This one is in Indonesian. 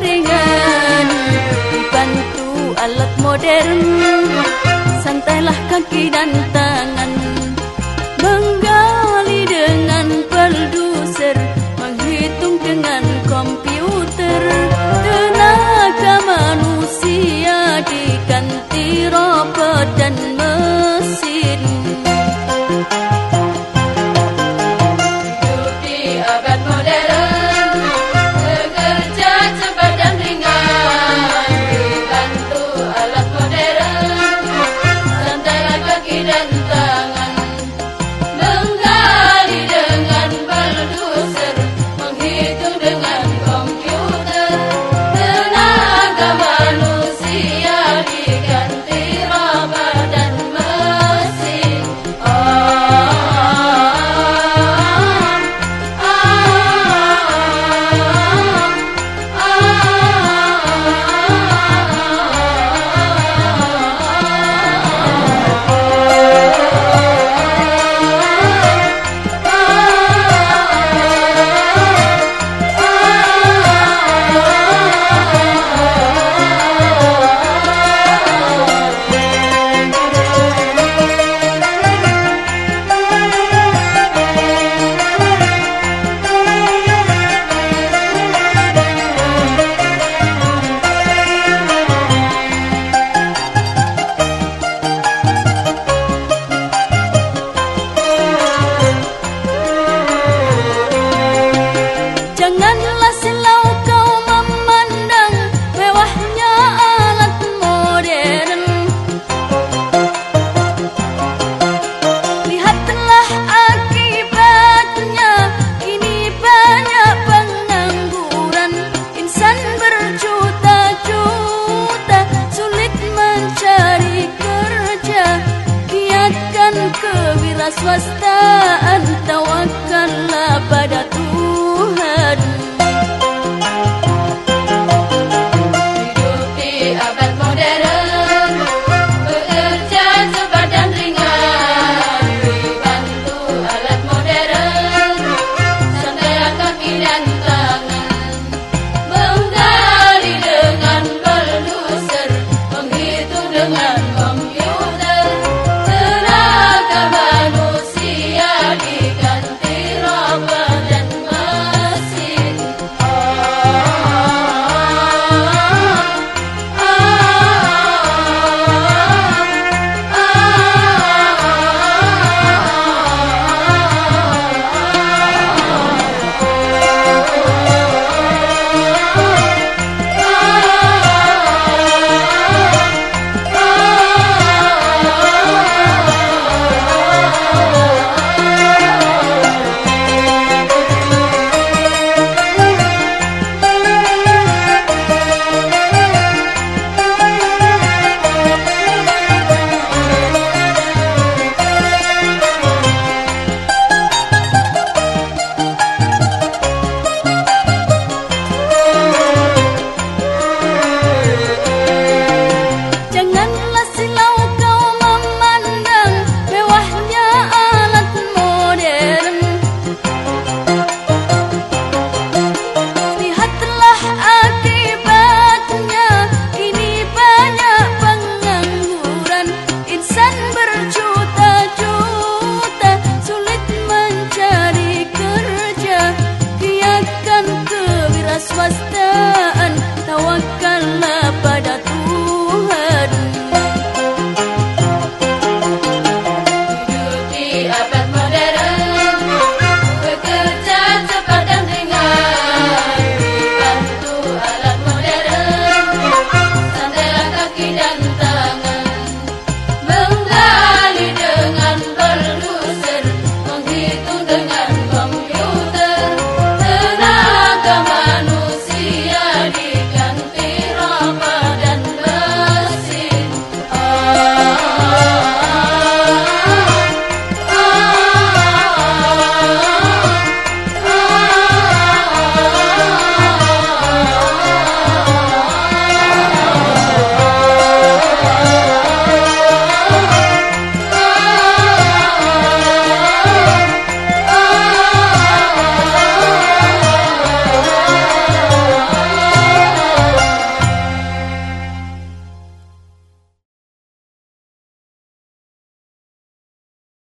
ringan Dibantu alat modern. Santailah kaki dan está.